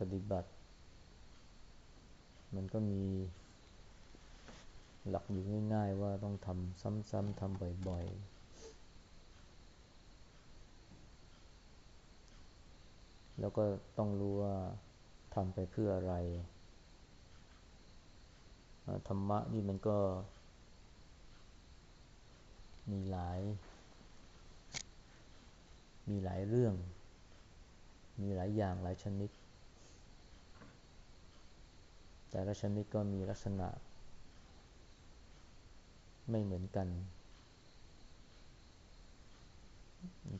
ปฏิบัติ มันก็มีหลักอยู่ง่าย ๆ ว่าต้องทำซ้ำๆทำบ่อยๆ แล้วก็ต้องรู้ว่าทำไปเพื่ออะไร ธรรมะนี่มันก็ มีหลาย มีหลายเรื่อง มีหลายอย่างหลายชนิด แต่ละชนิดก็มีลักษณะ ไม่เหมือนกัน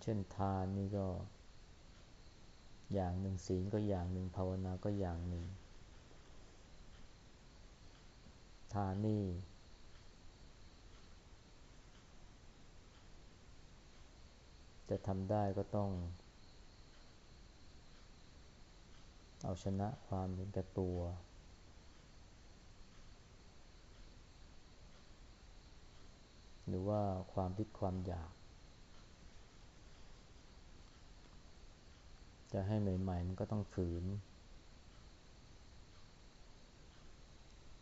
เช่นทานนี่ก็ อย่างหนึ่งศีลก็อย่างหนึ่งภาวนาก็อย่างหนึ่ง ทานนี่จะทำได้ก็ต้อง เอาชนะความเห็นแก่ตัวหรือ ว่าความทิดความอยาก จะให้ใหม่ๆมันก็ต้องฝืน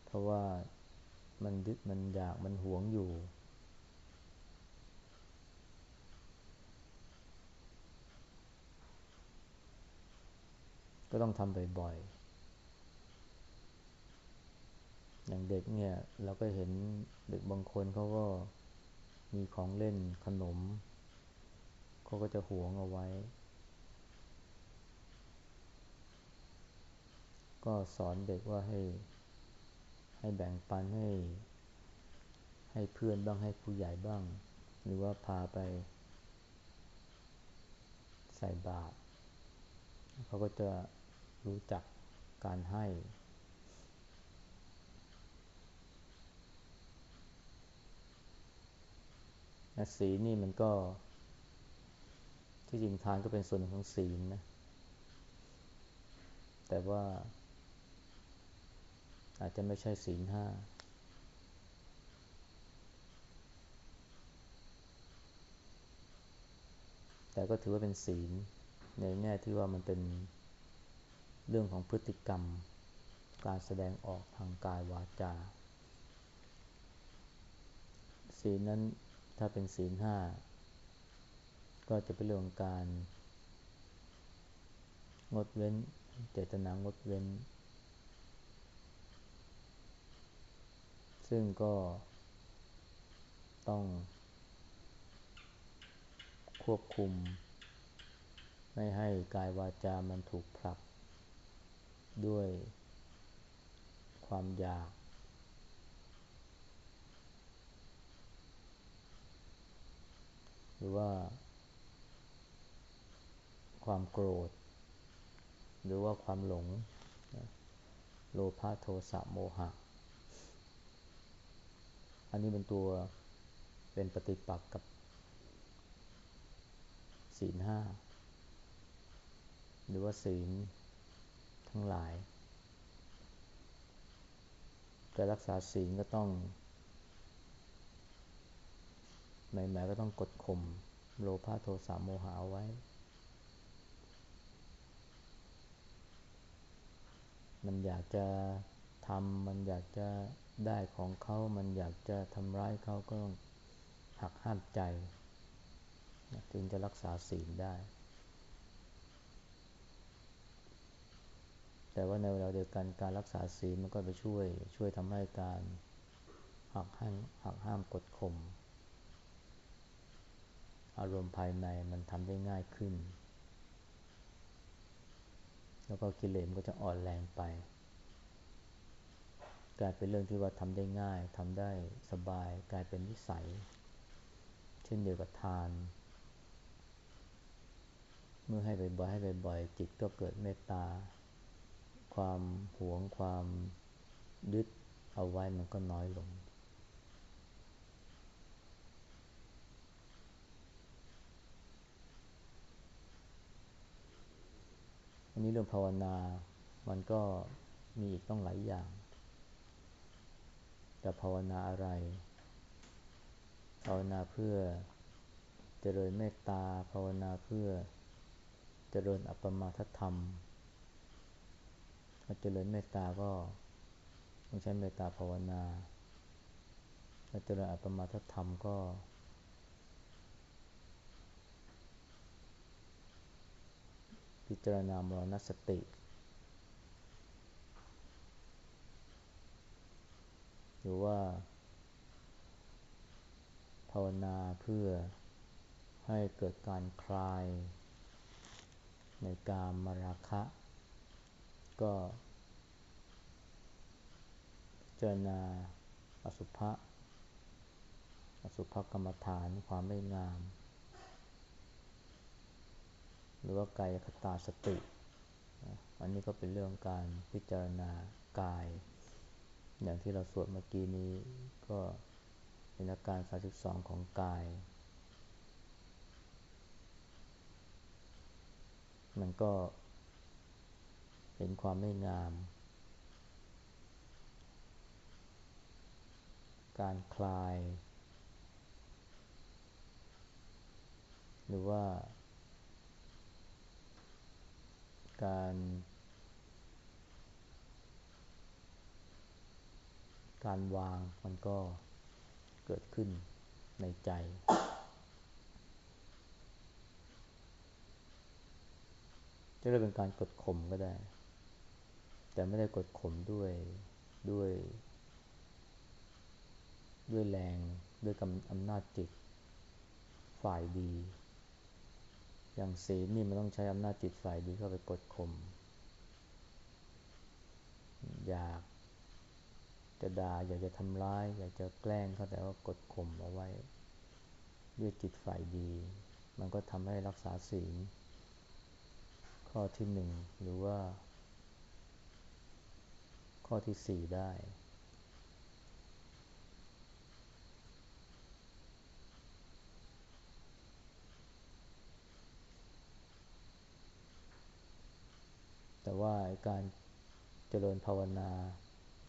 เพราะว่ามันยึดมันอยากมันหวงอยู่ ก็ต้องทำบ่อยๆอย่างเด็กเนี่ยเราก็เห็นเด็กบางคนเขาก็ มีของเล่นขนมเขาก็จะหวงเอาไว้ ก็สอนเด็กว่าให้ ให้แบ่งปันให้ ให้เพื่อนบ้างให้ผู้ใหญ่บ้าง หรือว่าพาไป ใส่บาตรเขาก็จะรู้จักการให้ ศีลนี่มันก็ ที่จริงทานก็เป็นส่วนหนึ่งของศีลนะ แต่ว่า อาจจะไม่ใช่ศีลห้าแต่ก็ถือว่าเป็นศีล ในแง่ที่ว่ามันเป็นเรื่องของพฤติกรรม การแสดงออกทางกายวาจาศีลนั้น ถ้าเป็นศีลห้าก็จะเป็นเรื่องการ งดเว้น เจตนางดเว้น ซึ่งก็ต้องควบคุม ไม่ให้กายวาจามันถูกผลักด้วยความอยาก รือว่า ความโกรธ หรือว่าความหลง โลภะโทสะโมหะ อันนี้เป็นตัวเป็นปฏิปักษ์กับศีลห้าหรือว่าศีลทั้งหลายจะรักษาศีลก็ต้อง ใหม่ๆก็ต้องกดข่มโลภะโทสะโมหะเอาไว้มันอยากจะทำ มันอยากจะได้ของเขา มันอยากจะทำร้ายเขาก็ต้องหักห้ามใจ จึงจะรักษาศีลได้ แต่ว่าในเวลาเดียวกันการรักษาศีลมันก็ไปช่วย ช่วยทำให้การหักห้ามหักห้ามกดข่ม อารมณ์ภายในมันทำได้ง่ายขึ้น แล้วก็กิเลสก็จะอ่อนแรงไป กลายเป็นเรื่องที่ว่าทำได้ง่ายทำได้สบาย กลายเป็นนิสัย เช่นเดียวกับทาน เมื่อให้บ่อยๆให้บ่อยๆจิตก็เกิดเมตตา ความหวงความยึดเอาไว้มันก็น้อยลงอันนี้ เรื่องภาวนา มันก็มีอีกต้องหลายอย่างแต่ภาวนาอะไร ภาวนาเพื่อเจริญเมตตา ภาวนาเพื่อเจริญอัปปมาทธรรมถ้าเจริญเมตตาก็ต้องใช้เมตตาภาวนาถ้าเจริญอัปปมาทธรรมก็ พิจารณามรณสติ หรือว่า ภาวนาเพื่อให้เกิดการคลาย ในการมราคะ ก็เจรณาอสุภะอสุภกรรมฐานความไม่งาม หรือว่ากายคตาสติ อันนี้ก็เป็นเรื่องการพิจารณากาย อย่างที่เราสวดเมื่อกี้นี้ก็เป็นอาการ 32 ของกาย มันก็เห็นความไม่งาม การคลาย หรือว่า การ การวางมันก็เกิดขึ้นในใจ จะเรียกเป็นการกดข่มก็ได้ แต่ไม่ได้กดข่มด้วยด้วย ด้วยแรงด้วยกำอำนาจจิตฝ่ายดี อย่างศีลนี่มันต้องใช้อำนาจจิตฝ่ายดีเข้าไปกดข่มอยากจะด่าอยากจะทำร้าย อยากจะแกล้งเขาแต่ว่ากดข่มเอาไว้ ด้วยจิตฝ่ายดี มันก็ทำให้รักษาศีลข้อที่หนึ่งหรือว่า ข้อที่สี่ได้แต่ว่า การเจริญภาวนา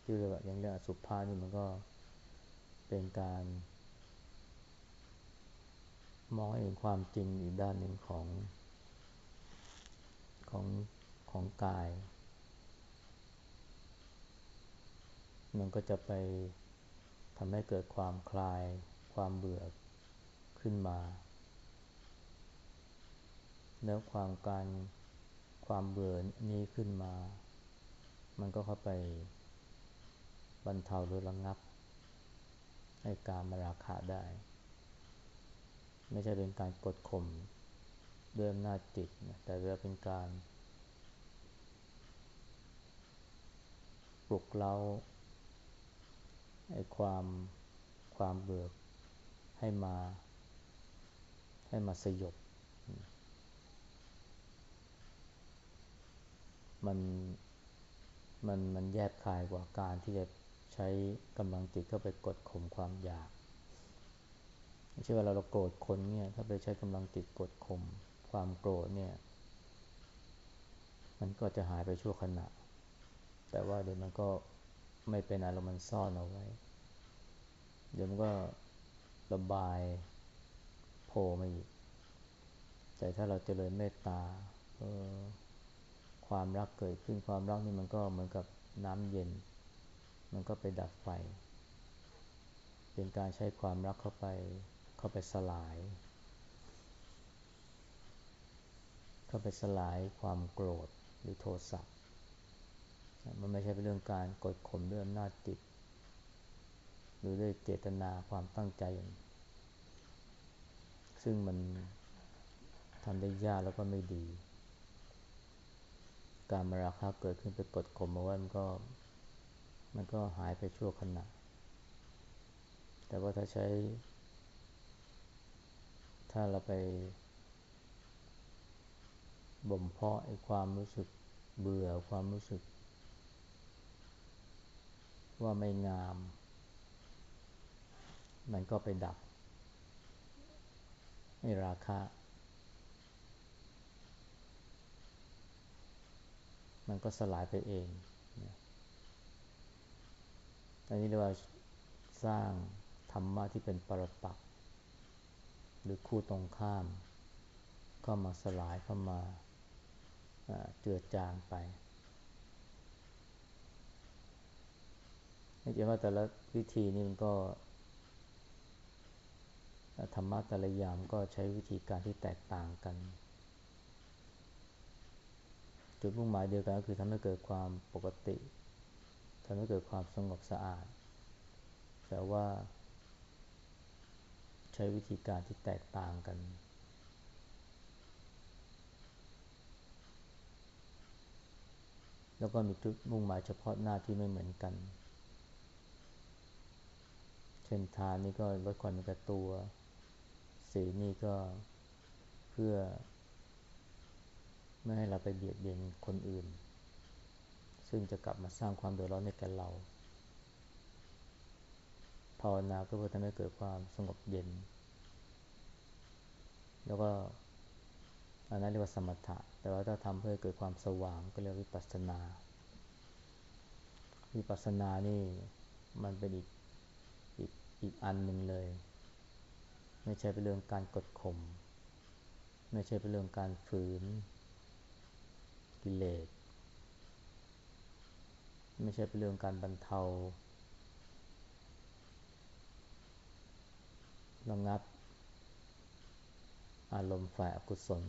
ที่เรียกว่าอย่างเรียกสุภานี่มันก็เป็นการ มองเห็นความจริงอีกด้านหนึ่งของของของกาย มันก็จะไปทำให้เกิดความคลาย ความเบื่อขึ้นมา แล้วความการ ความเบื่อนี้ขึ้นมา มันก็เข้าไปบรรเทาหรือระงับ ให้การมาราคาได้ ไม่ใช่เป็นการกดข่มด้วยอำนาจจิตนะแต่เป็นการปลุกเราไอ้ความความเบื่อให้มา ให้มาสยบ มันมันมันแยบคายกว่าการที่จะใช้กำลังจิตเข้าไปกดข่มความอยากไม่ใช่เวลาเราโกรธคนเนี่ยถ้าไปใช้กำลังจิตกดข่มความโกรธเนี่ย มันก็จะหายไปชั่วขณะ แต่ว่าเดี๋ยวมันก็ไม่เป็นอะไรมันซ่อนเอาไว้ เดี๋ยวมันก็ระบายโผล่มาอีกแต่ถ้าเราเจริญเมตตาเออ ความรักเกิดขึ้นความรักนี่มันก็เหมือนกับน้ำเย็น มันก็ไปดับไฟ เป็นการใช้ความรักเข้าไปเข้าไปสลาย เข้าไปสลายความโกรธหรือโทสะมันไม่ใช่เป็นเรื่องการกดข่มด้วยอำนาจจิต หรือด้วยเจตนาความตั้งใจ ซึ่งมันทำได้ยากแล้วก็ไม่ดี การมาราคะเกิดขึ้นไปกดข่มเอาไว้มันก็ มันก็หายไปชั่วขณะ แต่ว่าถ้าใช้ ถ้าเราไปบ่มเพาะไอ้ความรู้สึกเบื่อความรู้สึก ว่าไม่งาม มันก็ไปดับไอ้ราคะ มันก็สลายไปเองอันนี้เรียกว่าสร้างธรรมะที่เป็นปรปักษ์หรือคู่ตรงข้ามก็มาสลายเข้ามาเจือจางไปไม่ใช่ว่าแต่ละวิธีนี่มันก็ธรรมะแต่ละอย่างก็ใช้วิธีการที่แตกต่างกัน จุดมุ่งหมายเดียวกันก็คือทำให้เกิดความปกติทำให้เกิดความสงบสะอาด แต่ว่าใช้วิธีการที่แตกต่างกัน แล้วก็มีจุดมุ่งหมายเฉพาะหน้าที่ไม่เหมือนกัน เช่นทานนี่ก็ลดความกับตัว สีนี่ก็เพื่อ ไม่ให้เราไปเบียดเบียนคนอื่น ซึ่งจะกลับมาสร้างความเดือดร้อนในแก่เรา ภาวนาก็เพื่อทำให้เกิดความสงบเย็น แล้วก็อันนั้นเรียกว่าสมถะ แต่ว่าถ้าทำเพื่อเกิดความสว่างก็เรียกวิปัสสนา วิปัสสนานี่มันเป็นอีกอีกอีกอันหนึ่งเลย ไม่ใช่เป็นเรื่องการกดข่ม ไม่ใช่เป็นเรื่องการฝืน กิเลส ไม่ใช่เป็นเรื่องการบรรเทาระงับ อารมณ์ฝ่ายอกุศล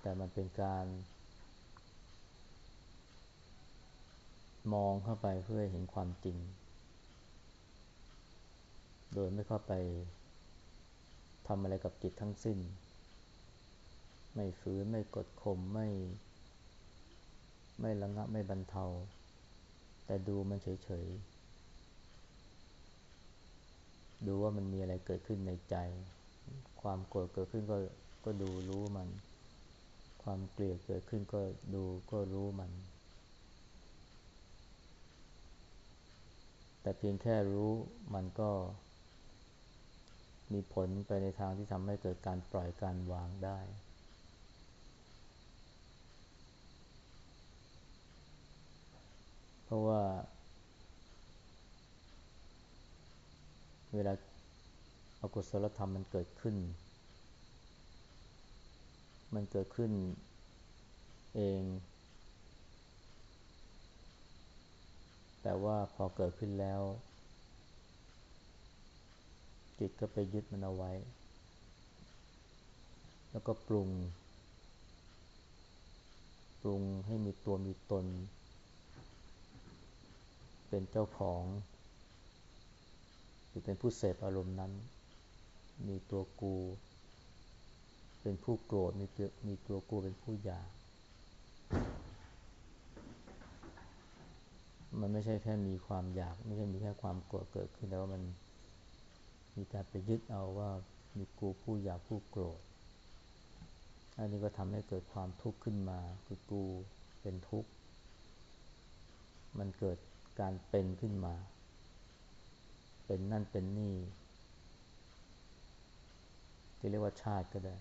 แต่มันเป็นการ มองเข้าไปเพื่อเห็นความจริง โดยไม่เข้าไปทำอะไรกับจิตทั้งสิ้น ไม่ฝืนไม่กดข่มไม่ ไม่ระงับไม่บรรเทา แต่ดูมันเฉยๆ ดูว่ามันมีอะไรเกิดขึ้นในใจ ความโกรธเกิดขึ้นก็ก็ดูรู้มัน ความเกลียดเกิดขึ้นก็ดูก็รู้มัน แต่เพียงแค่รู้มันก็มีผลไปในทางที่ทำให้เกิดการปล่อยการวางได้ เพราะว่า เวลาอากุศลธรรมมันเกิดขึ้น มันเกิดขึ้นเอง แต่ว่าพอเกิดขึ้นแล้ว จิตก็ไปยึดมันเอาไว้ แล้วก็ปรุง ปรุงให้มีตัวมีตน เป็นเจ้าของหรือเป็นผู้เสพอารมณ์นั้น มีตัวกู เป็นผู้โกรธมีตัวมีตัวกูเป็นผู้อยากมันไม่ใช่แค่มีความอยาก ไม่ใช่มีแค่ความโกรธเกิดขึ้นแล้วมันมีการไปยึดเอาว่ามีกูผู้อยากผู้โกรธ อันนี้ก็ทำให้เกิดความทุกข์ขึ้นมา คือกูเป็นทุกข์ มันเกิด การเป็นขึ้นมา เป็นนั่นเป็นนี่จะเรียกว่าชาติก็ได้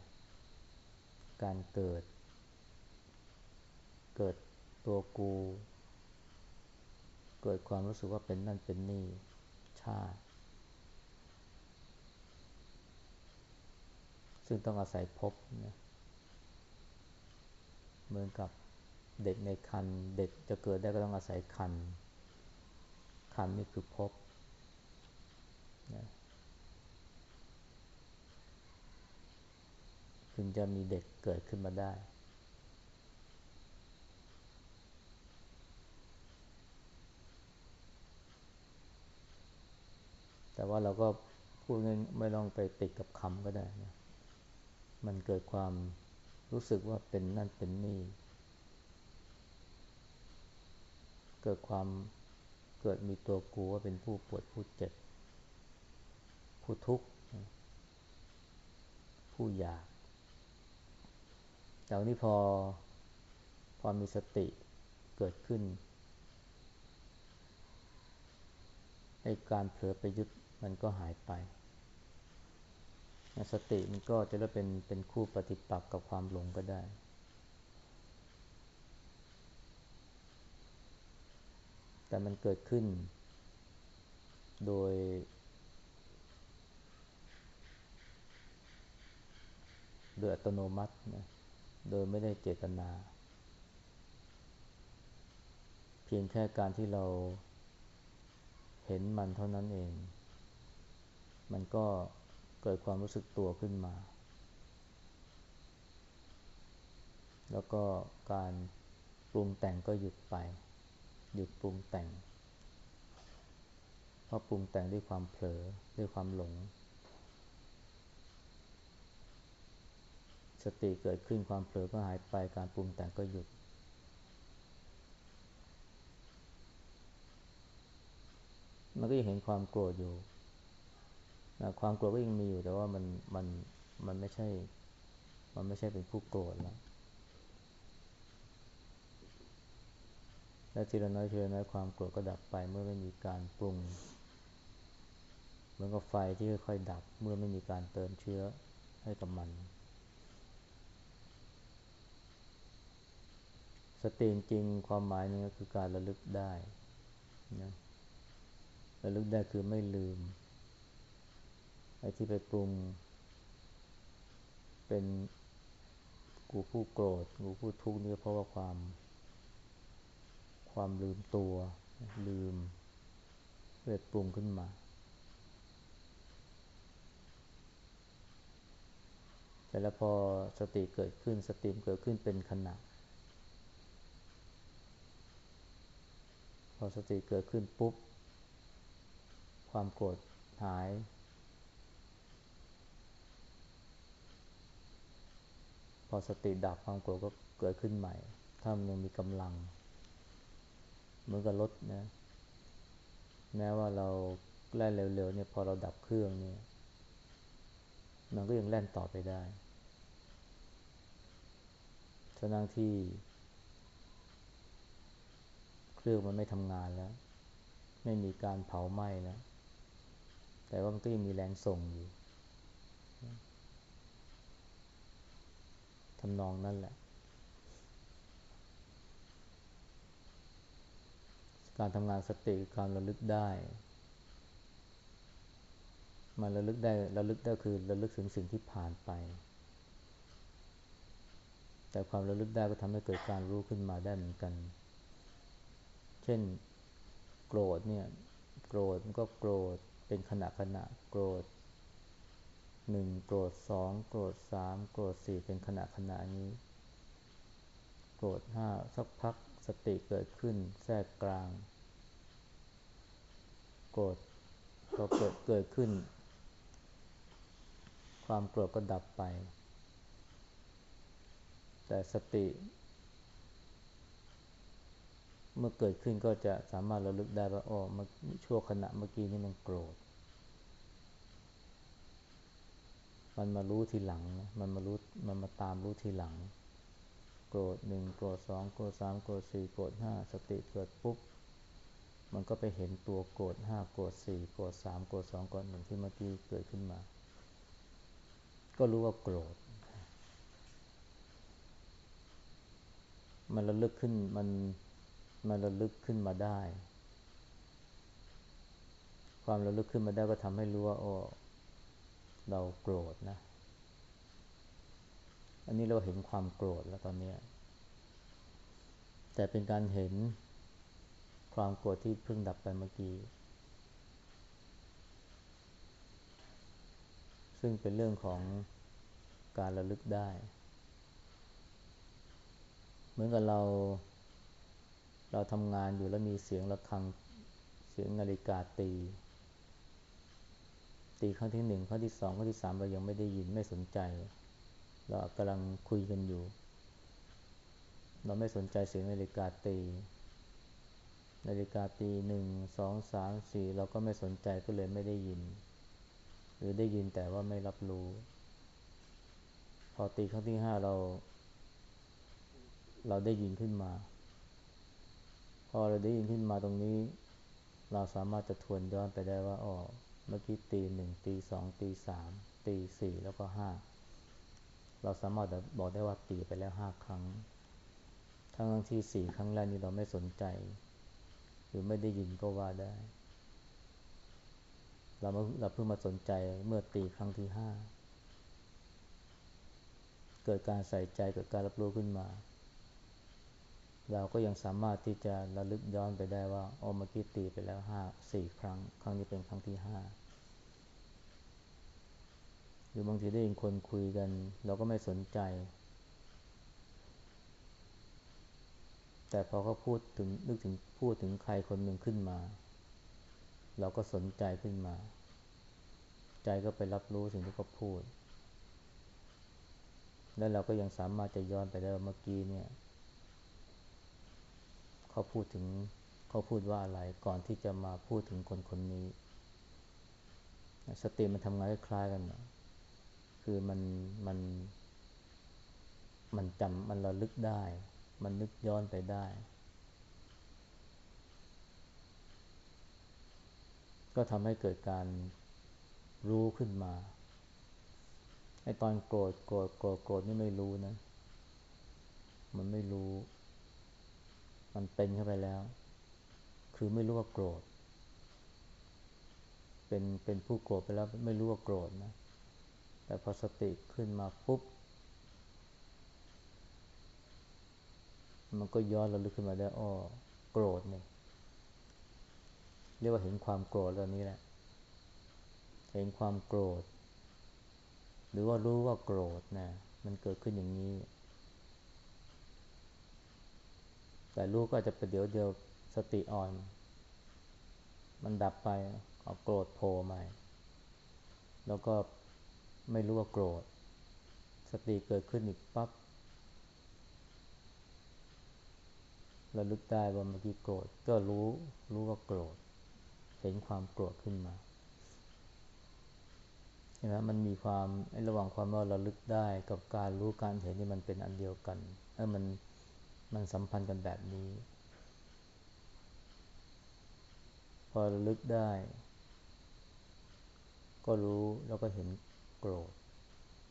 การเกิด เกิดตัวกู เกิดความรู้สึกว่าเป็นนั่นเป็นนี่ ชาติ ซึ่งต้องอาศัยพบนะเหมือนกับเด็กในคัน เด็กจะเกิดได้ก็ต้องอาศัยคัน ขันนี่คือพบนะถึงจะมีเด็กเกิดขึ้นมาได้ แต่ว่าเราก็พูดง่ายไม่ต้องไปติดกับคำก็ได้นะมันเกิดความรู้สึกว่าเป็นนั่นเป็นนี่ เกิดความ เกิดมีตัวกูว่าเป็นผู้ปวดผู้เจ็บ ผู้ทุกข์ ผู้อยาก แต่วันนี้พอพอมีสติเกิดขึ้นไอ้การเผลอไปยึดมันก็หายไป สติมันก็จะได้เป็นเป็นคู่ปฏิปักษ์กับความหลงก็ได้ แต่มันเกิดขึ้น โดย โดยอัตโนมัตินะโดยไม่ได้เจตนา เพียงแค่การที่เราเห็นมันเท่านั้นเอง มันก็เกิดความรู้สึกตัวขึ้นมา แล้วก็การปรุงแต่งก็หยุดไป หยุดปรุงแต่งเพราะปรุงแต่งด้วยความเผลอด้วยความหลง สติเกิดขึ้นความเผลอก็หายไปการปรุงแต่งก็หยุด มันก็ยังเห็นความโกรธอยู่นะความโกรธก็ยังมีอยู่แต่ว่ามันมันมันไม่ใช่ มันไม่ใช่เป็นผู้โกรธแล้ว และทีละน้อยทีละน้อยความโกรธก็ดับไปเมื่อไม่มีการปรุง เหมือนกับไฟที่ค่อยๆดับเมื่อไม่มีการเติมเชื้อให้กับมัน สติจริงความหมายนึงก็คือการระลึกได้นะระลึกได้คือไม่ลืมไอ้ที่ไปปรุง เป็นกูผู้โกรธกูผู้ทุกข์นี่เพราะว่าความ ความลืมตัว ลืมเกิดปรุงขึ้นมา แต่แล้วพอสติเกิดขึ้นสติมเกิดขึ้นเป็นขณะ พอสติเกิดขึ้นปุ๊บ ความโกรธหาย พอสติดับความโกรธก็เกิดขึ้นใหม่ ถ้ามันยังมีกำลัง เหมือนกับรถนะแม้ว่าเราแล่นเร็วๆเนี่ยพอเราดับเครื่องเนี่ย มันก็ยังแล่นต่อไปได้ทั้งที่ เครื่องมันไม่ทำงานแล้ว ไม่มีการเผาไหม้แล้ว แต่ว่ามันก็ยังมีแรงส่งอยู่ทำนองนั่นแหละ การทำงานสติการระลึกได้ มันระลึกได้ระลึกได้คือระลึกถึงสิ่งที่ผ่านไป แต่ความระลึกได้ก็ทำให้เกิดการรู้ขึ้นมาได้เหมือนกัน เช่น โกรธเนี่ย โกรธมันก็โกรธเป็นขณะขณะโกรธหนึ่งโกรธสองโกรธสามโกรธสี่เป็นขณะขณะนี้ โกรธห้าสักพักสติเกิดขึ้นแทรกกลาง โกรธพอเกิดเกิดขึ้น ความโกรธก็ดับไป แต่สติ เมื่อเกิดขึ้นก็จะสามารถระลึกได้ว่าอ๋อมาชั่วขณะเมื่อกี้นี่มันโกรธมันมารู้ทีหลังนะมันมารู้ มันมาตามรู้ทีหลัง โกรธหนึ่งโกรธสองโกรธสามโกรธสี่โกรธห้าสติเกิดปุ๊บ มันก็ไปเห็นตัวโกรธห้าโกรธสี่โกรธสามโกรธสองโกรธหนึ่งที่เมื่อกี้เกิดขึ้นมา ก็รู้ว่าโกรธ มันระลึกขึ้นมันมันระลึกขึ้นมาได้ ความระลึกขึ้นมาได้ก็ทำให้รู้ว่าโอ้เราโกรธนะ อันนี้เราเห็นความโกรธแล้วตอนนี้แต่เป็นการเห็นความโกรธที่เพิ่งดับไปเมื่อกี้ ซึ่งเป็นเรื่องของการระลึกได้ เหมือนกับเรา เราทำงานอยู่แล้วมีเสียงะระฆังเสียงนาฬิกาตี ตีครั้งที่หนึ่งครั้งที่สองครั้งที่สามเรายังไม่ได้ยินไม่สนใจ เรากำลังคุยกันอยู่ เราไม่สนใจเสียงนาฬิกาตี นาฬิกาตีหนึ่งสองสามสี่เราก็ไม่สนใจก็เลยไม่ได้ยิน หรือได้ยินแต่ว่าไม่รับรู้ พอตีครั้งที่ห้าเรา เราได้ยินขึ้นมา พอเราได้ยินขึ้นมาตรงนี้ เราสามารถจะทวนย้อนไปได้ว่าอ๋อเมื่อกี้ตีหนึ่งตีสองตีสามตีสี่แล้วก็ห้า เราสามารถบอกได้ว่าตีไปแล้วห้าครั้ง ทั้งที่สี่ครั้งแรกนี้เราไม่สนใจ หรือไม่ได้ยินก็ว่าได้ เราเราเพิ่งมาสนใจเมื่อตีครั้งที่ห้าเกิดการใส่ใจเกิดการรับรู้ขึ้นมา เราก็ยังสามารถที่จะระลึกย้อนไปได้ว่าโอ้เมื่อกี้ตีไปแล้วห้าสี่ครั้ง ครั้งนี้เป็นครั้งที่ห้า รือบางทีได้ยินคนคุยกัน เราก็ไม่สนใจ แต่พอเขาพูดถึงนึกถึงพูดถึงใครคนหนึ่งขึ้นมา เราก็สนใจขึ้นมา ใจก็ไปรับรู้สิ่งที่เขาพูด แล้วเราก็ยังสามารถจะย้อนไปได้เมื่อกี้เนี่ยเขาพูดถึงเขาพูดว่าอะไรก่อนที่จะมาพูดถึงคนคนนี้ สติมันทำงานคล้ายกันนะ คือมันมัน มันจำมันระลึกได้ มันนึกย้อนไปได้ ก็ทำให้เกิดการรู้ขึ้นมาไอตอนโกรธโกรธโกรธโกรธนี่ไม่รู้นะ มันไม่รู้ มันเป็นเข้าไปแล้ว คือไม่รู้ว่าโกรธ เป็นเป็นผู้โกรธไปแล้วไม่รู้ว่าโกรธนะ แต่พอสติขึ้นมาปุ๊บ มันก็ย้อนระลึกขึ้นมาได้อ้อโกรธเนี่ยเรียกว่าเห็นความโกรธแล้วนี้แหละ เห็นความโกรธ หรือว่ารู้ว่าโกรธนะ มันเกิดขึ้นอย่างนี้ แต่รู้ก็จะไปเดี๋ยวเดียวสติอ่อน มันดับไปเอาโกรธโผล่ใหม่ แล้วก็ ไม่รู้ว่าโกรธ สติเกิดขึ้นอีกปับ๊บระลึกได้ว่าเมื่อกี้โกรธ ก็รู้รู้ว่าโกรธ เห็นความโกรธขึ้นมาเห็นไหมมันมีความระหว่างความว่าระลึกได้กับการรู้การเห็นนี่มันเป็นอันเดียวกันเออมันมันสัมพันธ์กันแบบนี้ พอระลึกได้ ก็รู้แล้วก็เห็น โกรธ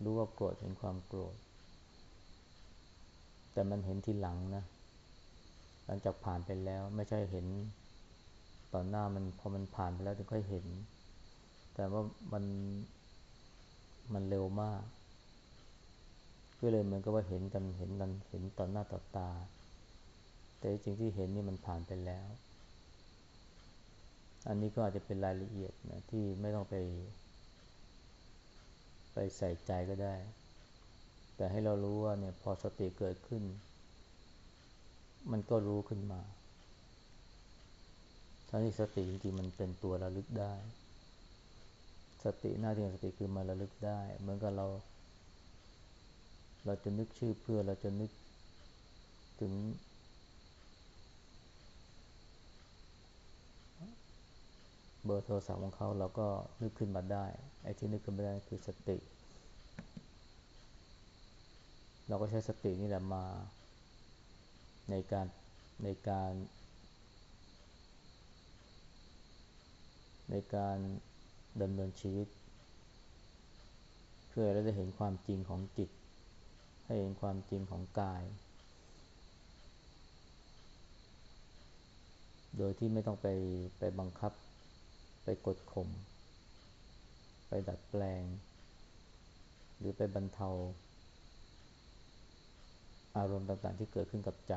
รู้ว่าโกรธเห็นความโกรธ แต่มันเห็นทีหลังนะ หลังจากผ่านไปแล้วไม่ใช่เห็นตอนหน้ามันพอมันผ่านไปแล้วถึงค่อยเห็น แต่ว่ามันมันเร็วมาก ก็เลยเหมือนกับว่าเห็นกันเห็นกันเห็นต่อหน้าต่อตา แต่จริงที่เห็นนี่มันผ่านไปแล้ว อันนี้ก็อาจจะเป็นรายละเอียดนะที่ไม่ต้องไป ใส่ใจก็ได้ แต่ให้เรารู้ว่าเนี่ยพอสติเกิดขึ้น มันก็รู้ขึ้นมาทั้งที่สติจริงๆมันเป็นตัวระลึกได้ สติหน้าที่ของสติคือมาระลึกได้ เหมือนกับเรา เราจะนึกชื่อเพื่อเราจะนึกถึง เบอร์โทรศัพท์ของเขาเราก็นึกขึ้นมาได้ ไอ้ที่นึกขึ้นมาได้คือสติ เราก็ใช้สตินี่แหละมาในการในการ ในการดำเนินชีวิต เพื่อเราจะเห็นความจริงของจิต ให้เห็นความจริงของกาย โดยที่ไม่ต้องไปไปบังคับ ไปกดข่ม ไปดัดแปลง หรือไปบรรเทา อารมณ์ต่างๆที่เกิดขึ้นกับใจ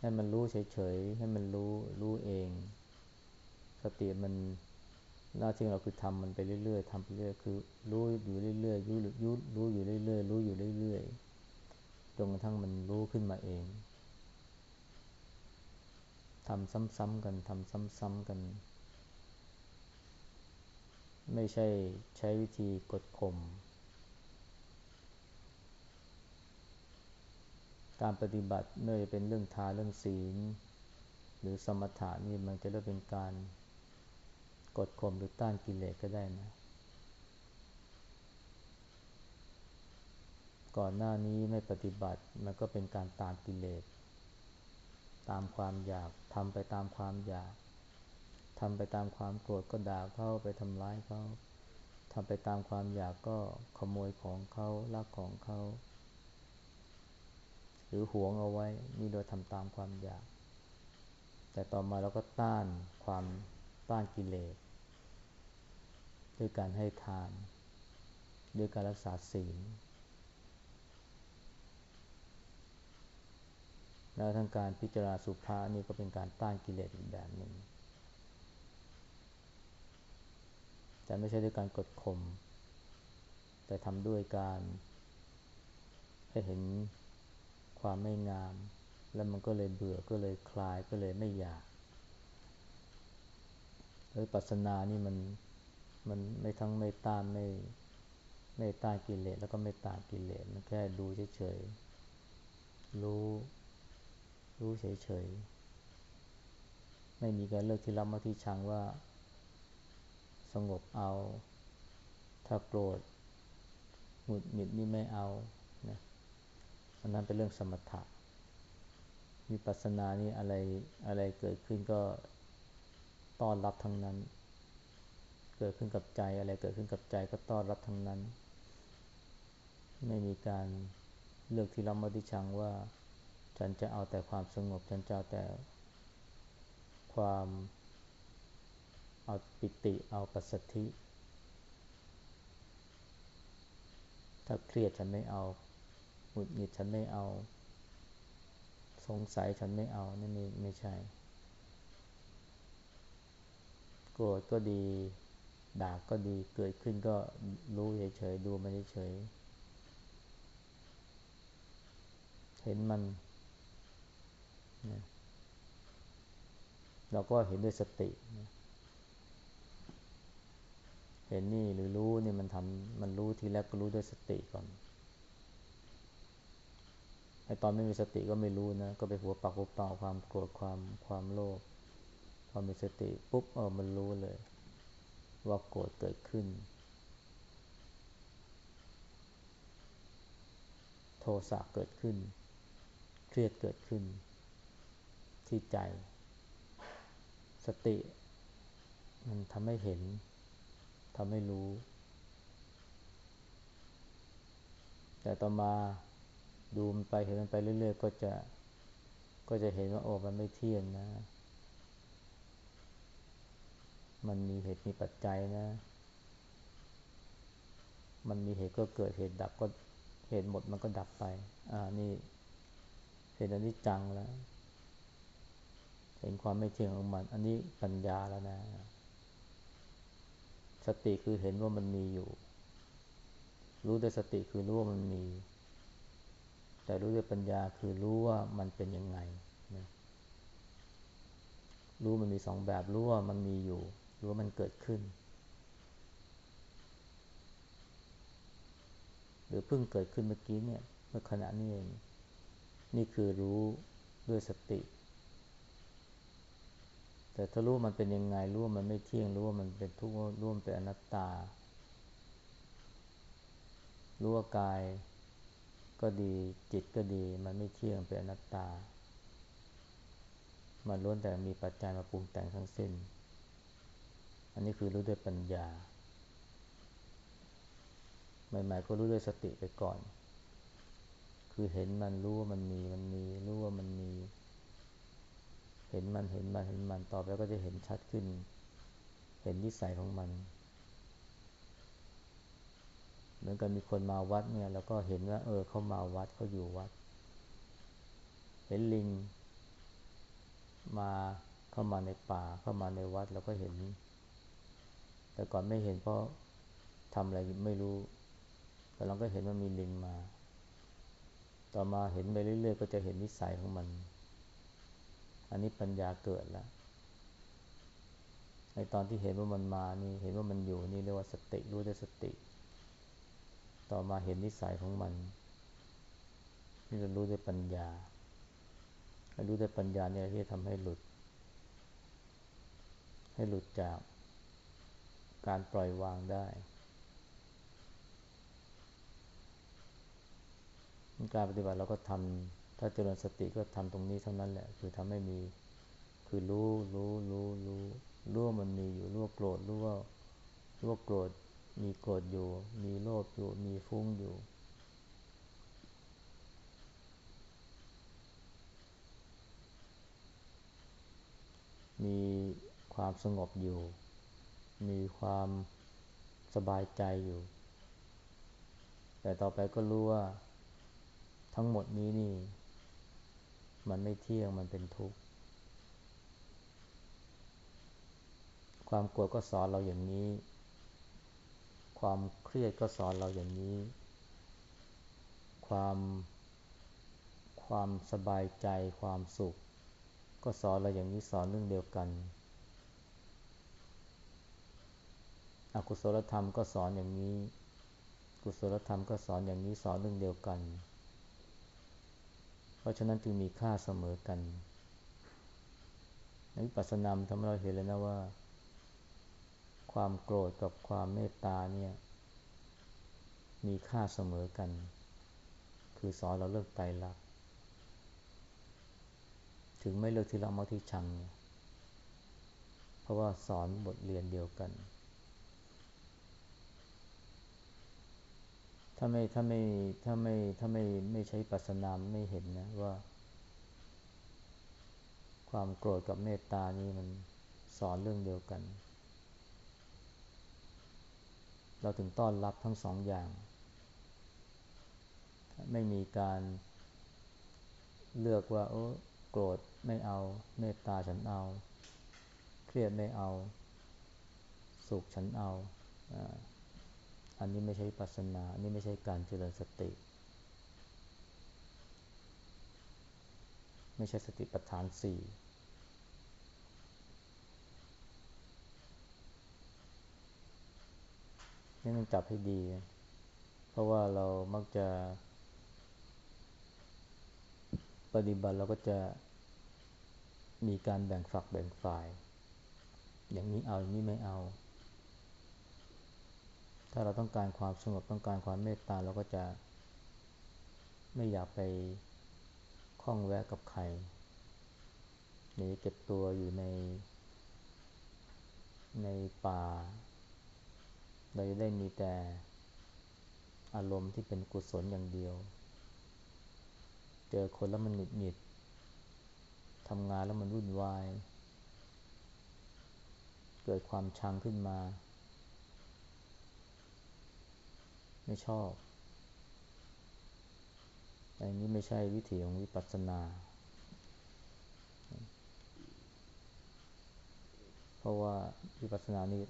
ให้มันรู้เฉยๆ ให้มันรู้รู้เอง สติมันหน้าที่เราคือทำมันไปเรื่อยๆทำไปเรื่อยคือรู้อยู่เรื่อยๆรู้รู้รู้อยู่เรื่อยๆรู้อยู่เรื่อยๆจนกระทั่งมันรู้ขึ้นมาเอง ทำซ้ำๆกันทำซ้ำๆกัน ไม่ใช่ใช้วิธีกดข่มการปฏิบัติไม่ว่าเป็นเรื่องทานเรื่องศีล หรือสมถะนี่มันจะเรียกเป็นการกดข่มหรือต้านกิเลสก็ได้นะ ก่อนหน้านี้ไม่ปฏิบัติมันก็เป็นการตามกิเลส ตามความอยากทำไปตามความอยากทำไปตามความโกรธก็ด่าเขาไปทำร้ายเขาทำไปตามความอยากก็ขโมยของเขาลักของเขาหรือหวงเอาไว้นี่โดยทำตามความอยาก แต่ต่อมาเราก็ต้านความต้านกิเลสด้วยการให้ทาน ด้วยการรักษาศีล แล้วทั้งการพิจารณาสุภานี่ก็เป็นการต้านกิเลสอีกแบบหนึ่งแต่ไม่ใช่ด้วยการกดข่มแต่ทำด้วยการ ให้เห็นความไม่งาม แล้วมันก็เลยเบื่อก็เลยคลายก็เลยไม่อยากแล้วปัสสนานี่มันมันไม่ทั้งไม่ต้านไม่ไม่ต้านกิเลสแล้วก็ไม่ต้านกิเลสมันแค่ดูเฉยๆรู้ รู้เฉยๆ ไม่มีการเลิกที่รับมาที่ชังว่า สงบเอา ถ้าโกรธหงุดหงิดนี่ไม่เอานะอันนั้นเป็นเรื่องสมถะมีปัสนานี่อะไรอะไรเกิดขึ้นก็ต้อนรับทั้งนั้น เกิดขึ้นกับใจอะไรเกิดขึ้นกับใจก็ต้อนรับทั้งนั้น ไม่มีการเลือกที่เรามาดิชังว่า ฉันจะเอาแต่ความสงบ ฉันจะเอาแต่ความเอาปิติเอาปัสสธิ ถ้าเครียดฉันไม่เอาหงุดหงิดฉันไม่เอา สงสัยฉันไม่เอานี่ไม่ไม่ใช่ โกรธก็ดีด่าก็ดีเกิดขึ้นก็รู้เฉยๆดูมันเฉยๆเห็นมัน เราก็เห็นด้วยสติ เห็นนี่หรือรู้นี่มันทำมันรู้ทีแรกก็รู้ด้วยสติก่อนไอตอนไม่มีสติก็ไม่รู้นะ ก็ไปหัวปักหัวเป่าความโกรธความความโลภพอมีสติปุ๊บเออมันรู้เลย ว่าโกรธเกิดขึ้น โทสะเกิดขึ้น เครียดเกิดขึ้น ที่ใจ สติ มันทำให้เห็นทำให้รู้ แต่ต่อมาดูมันไปเห็นมันไปเรื่อย ๆ ก็จะก็จะเห็นว่าโอ้มันไม่เที่ยงนะ มันมีเหตุมีปัจจัยนะ มันมีเหตุก็เกิดเหตุดับก็เหตุหมดมันก็ดับไป อ่านี่เห็นอนนี้จังแล้ว เห็นความไม่เที่ยงของมัน อันนี้ปัญญาแล้วนะ สติคือเห็นว่ามันมีอยู่ รู้ด้วยสติคือรู้ว่ามันมี แต่รู้ด้วยปัญญาคือรู้ว่ามันเป็นยังไงนะรู้มันมีสองแบบ รู้ว่ามันมีอยู่ รู้ว่ามันเกิดขึ้น หรือเพิ่งเกิดขึ้นเมื่อกี้เนี่ย เมื่อขณะนี้เอง นี่คือรู้ด้วยสติ แต่ถ้ารู้มันเป็นยังไงรู้ว่ามันไม่เที่ยงรู้ว่ามันเป็นทุกข์รู้ว่ามันเป็นอนัตตา รู้ว่ากาย ก็ดีจิตก็ดี มันไม่เที่ยงเป็นอนัตตา มันล้วนแต่มีปัจจัยมาปรุงแต่งทั้งสิ้น อันนี้คือรู้ด้วยปัญญาใหม่ๆก็รู้ด้วยสติไปก่อน คือเห็นมันรู้ว่ามันมีมันมีรู้ว่ามันมี เห็นมันเห็นมันเห็นมันต่อไปก็จะเห็นชัดขึ้น เห็นนิสัยของมัน เหมือนกันมีคนมาวัดเนี่ยแล้วก็เห็นว่า เออเขามาวัดเขาอยู่วัด เห็นลิง มาเข้ามาในป่าเข้ามาในวัดแล้วก็เห็น แต่ก่อนไม่เห็นเพราะทำอะไรไม่รู้ แต่เราก็เห็นว่ามีลิงมา ต่อมาเห็นไปเรื่อยๆ ก็จะเห็นนิสัยของมัน อันนี้ปัญญาเกิดแล้วในตอนที่เห็นว่ามันมานี่เห็นว่ามันอยู่นี่เรียกว่าสติรู้ด้วยสติ ต่อมาเห็นนิสัยของมัน นี่เรารู้ด้วยปัญญารู้ด้วยปัญญาเนี่ยที่ทำให้หลุด ให้หลุดจากการปล่อยวางได้ การปฏิบัติเราก็ทำ ถ้าเจริญสติก็ทำตรงนี้เท่านั้นแหละ คือทำให้มี คือรู้รู้รู้รู้รู้ว่ามันมีอยู่รู้ว่าโกรธรู้ว่ารู้ว่าโกรธมีโกรธอยู่ มีโลภอยู่ มีฟุ้งอยู่มีความสงบอยู่ มีความสบายใจอยู่ แต่ต่อไปก็รู้ว่าทั้งหมดนี้นี่ มันไม่เที่ยงมันเป็นทุกข์ ความกลัวก็สอนเราอย่างนี้ ความเครียดก็สอนเราอย่างนี้ ความ ความสบายใจความสุข ก็สอนเราอย่างนี้สอนเรื่องเดียวกัน อกุศลธรรมก็สอนอย่างนี้ กุศลธรรมก็สอนอย่างนี้สอนเรื่องเดียวกัน เพราะฉะนั้นจึงมีค่าเสมอกันในปัสสนามทำให้เราเห็นเลยนะว่า ความโกรธกับความเมตตาเนี่ยมีค่าเสมอกัน คือสอนเราเลิกไตรลักษณ์ถึงไม่เลือกที่เรามาที่ชัง เพราะว่าสอนบทเรียนเดียวกัน ถ้าไม่ถ้าไม่ถ้าไม่ถ้าไม่ไม่ใช้ปัสนามไม่เห็นนะว่า ความโกรธกับเมตตานี่มันสอนเรื่องเดียวกัน เราถึงต้อนรับทั้งสองอย่าง ไม่มีการเลือกว่าโอ้โกรธไม่เอา เมตตาฉันเอา เครียดไม่เอา สุขฉันเอา อันนี้ไม่ใช่ปัสนา อันนี้ไม่ใช่การเจริญสติ ไม่ใช่สติปัฏฐานสี่นี่ต้องจับให้ดี เพราะว่าเรามักจะ ปฏิบัติเราก็จะมีการแบ่งฝักแบ่งฝ่าย อย่างนี้เอาอย่างนี้ไม่เอา ถ้าเราต้องการความสงบต้องการความเมตตาเราก็จะไม่อยากไปคล้องแวะกับใครหนีเก็บตัวอยู่ใน ในป่า เราจะได้มีแต่อารมณ์ที่เป็นกุศลอย่างเดียว เจอคนแล้วมันหงุดหงิดทำงานแล้วมันวุ่นวาย เกิดความชังขึ้นมา ไม่ชอบอันนี้ไม่ใช่วิถีของวิปัสสนา เพราะว่าวิปัสสนานี่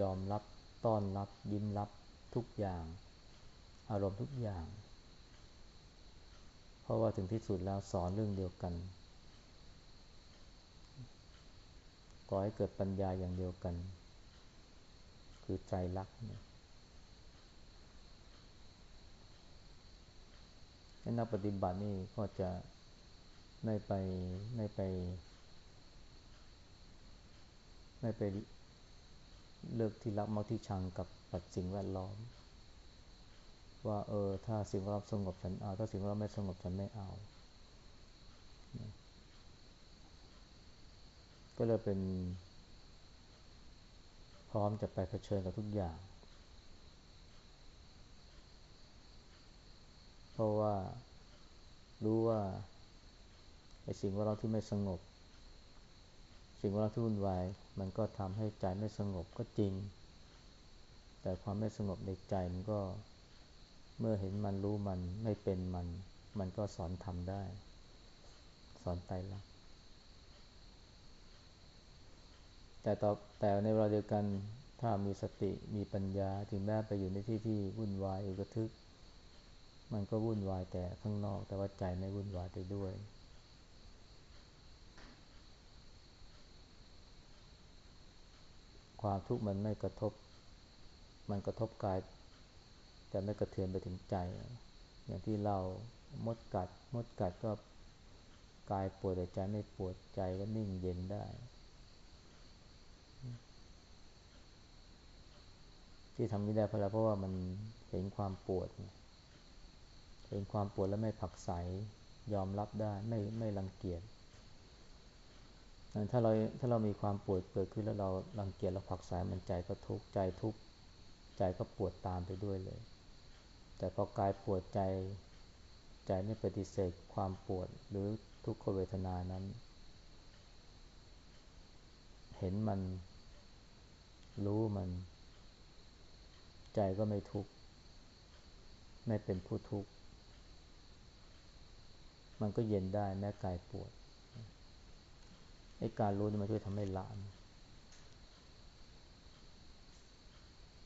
ยอมรับต้อนรับ ยิ้มรับทุกอย่าง อารมณ์ทุกอย่าง เพราะว่าถึงที่สุดแล้วสอนเรื่องเดียวกันก่อให้เกิดปัญญาอย่างเดียวกัน คือใจรักเนี่ย นักปฏิบัตินี่ก็จะไม่ไปไม่ไป ไม่ไปเลือกที่รักมาที่ชังกับปัจสิ่งแวดล้อม ว่าเออถ้าสิ่งแวดล้อมสงบฉันเอาถ้าสิ่งแวดล้อมไม่สงบฉันไม่เอา ก็เลยเป็น พร้อมจะไปเผชิญกับทุกอย่าง เพราะว่ารู้ว่าไอ้สิ่งวดล้อมที่ไม่สงบ สิ่งวดล้อมที่วุ่นวายมันก็ทำให้ใจไม่สงบก็จริง แต่ความไม่สงบในใจมันก็เมื่อเห็นมันรู้มันไม่เป็นมัน มันก็สอนทำได้ สอนไตรลักษณ์แต่ต่อแต่ในเวลาเดียวกันถ้ามีสติมีปัญญาถึงแม้ไปอยู่ในที่ที่วุ่นวายอุกทึก มันก็วุ่นวายแต่ข้างนอกแต่ว่าใจไม่วุ่นวายไปด้วย ความทุกข์มันไม่กระทบ มันกระทบกาย แต่ไม่กระเทือนไปถึงใจ อย่างที่เรามดกัด มดกัดก็กายปวดแต่ใจไม่ปวดใจก็นิ่งเย็นได้ ที่ทำนี้ได้เพราะเพราะว่ามันเห็นความปวดเเห็นความปวดแล้วไม่ผักใสยอมรับได้ไม่ไม่รังเกียจถ้าเราถ้าเรามีความปวดเกิดขึ้นแล้วเรารังเกียจเราผักใสมันใจก็ทุกข์ใจทุกข์ใจก็ปวดตามไปด้วยเลย แต่พอกายปวดใจใจไม่ปฏิเสธความปวดหรือทุกขเวทนานั้น เห็นมัน รู้มัน ใจก็ไม่ทุกข์ไม่เป็นผู้ทุกข์ มันก็เย็นได้แม้กายปวดไอ้การรู้นี่มันช่วยทำให้ละ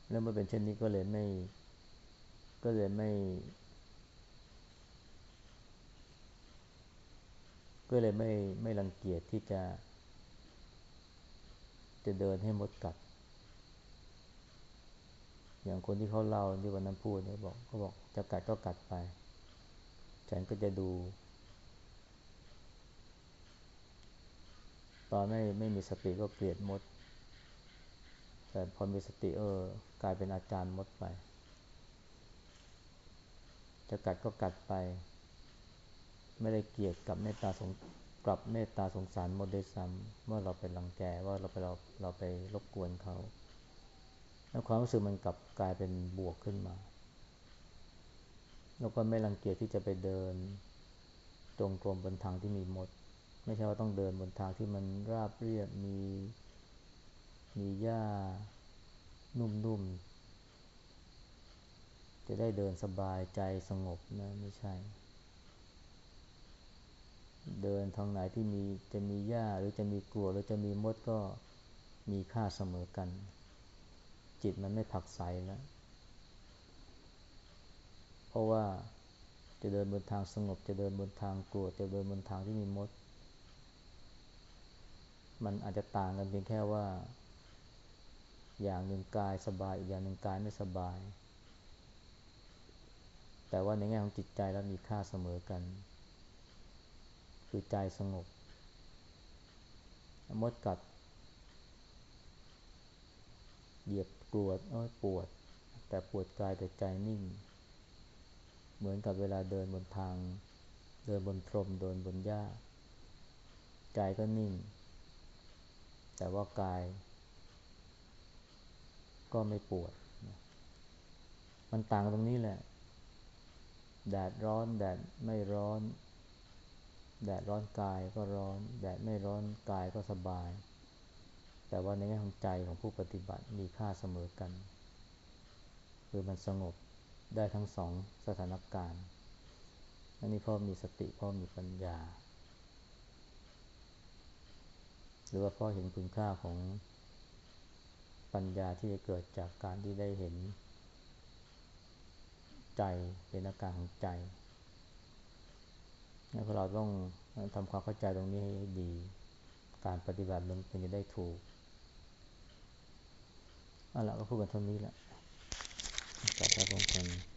แล้วเมื่อเป็นเช่นนี้ก็เลยไม่ ก็เลยไม่ ก็เลยไม่ไม่รังเกียจที่จะ จะเดินให้มดกัด อย่างคนที่เขาเล่าที่วันนั้นพูดเนี่ยบอกเขาบอกจะกัดก็กัดไป ฉันก็จะดู ตอนไม่ไม่มีสติก็เกลียดมด แต่พอมีสติเออกลายเป็นอาจารย์มดไป จะกัดก็กัดไป ไม่ได้เกลียดกับเมตตาสงกลับเมตตาสงสารมดด้วยซ้ำว่าเราไปรังแกว่าเราไปเราเราไปรบกวนเขา แล้วความรู้สึกมันกลับกลายเป็นบวกขึ้นมา แล้วก็ไม่รังเกียจที่จะไปเดินตรงกลมบนทางที่มีมด ไม่ใช่ว่าต้องเดินบนทางที่มันราบเรียบมีมีหญ้านุ่มๆ จะได้เดินสบายใจสงบนะไม่ใช่ เดินทางไหนที่มีจะมีหญ้าหรือจะมีกลัวหรือจะมีมดก็มีค่าเสมอกัน จิตมันไม่ผักใสแล้ว เพราะว่าจะเดินบนทางสงบ จะเดินบนทางกลัว จะเดินบนทางที่มีมด มันอาจจะต่างกันเพียงแค่ว่า อย่างหนึ่งกายสบายอีกอย่างหนึ่งกายไม่สบาย แต่ว่าในแง่ของจิตใจแล้วมีค่าเสมอกัน คือใจสงบมดกัด เหยียบกรวดเอ้ยปวด แต่ปวดกายแต่ใจนิ่ง เหมือนกับเวลาเดินบนทาง เดินบนพรมเดินบนหญ้า ใจก็นิ่ง แต่ว่ากาย ก็ไม่ปวด มันต่างตรงนี้แหละ แดดร้อนแดดไม่ร้อน แดดร้อนกายก็ร้อน แดดไม่ร้อนกายก็สบาย แต่ว่าในแง่ของใจของผู้ปฏิบัติมีค่าเสมอกัน คือมันสงบได้ทั้งสองสถานการณ์ อันนี้พ่อมีสติพ่อมีปัญญา หรือว่าเพ่อเห็นคุณค่าของปัญญาที่จะเกิดจากการที่ได้เห็น ใจเป็นอาการของใจพวกเราต้องทำความเข้าใจตรงนี้ให้ดี การปฏิบัติมันจะได้ถูกเอาละก็พูดกันเท่านี้แหละแต่ถ้าบางคน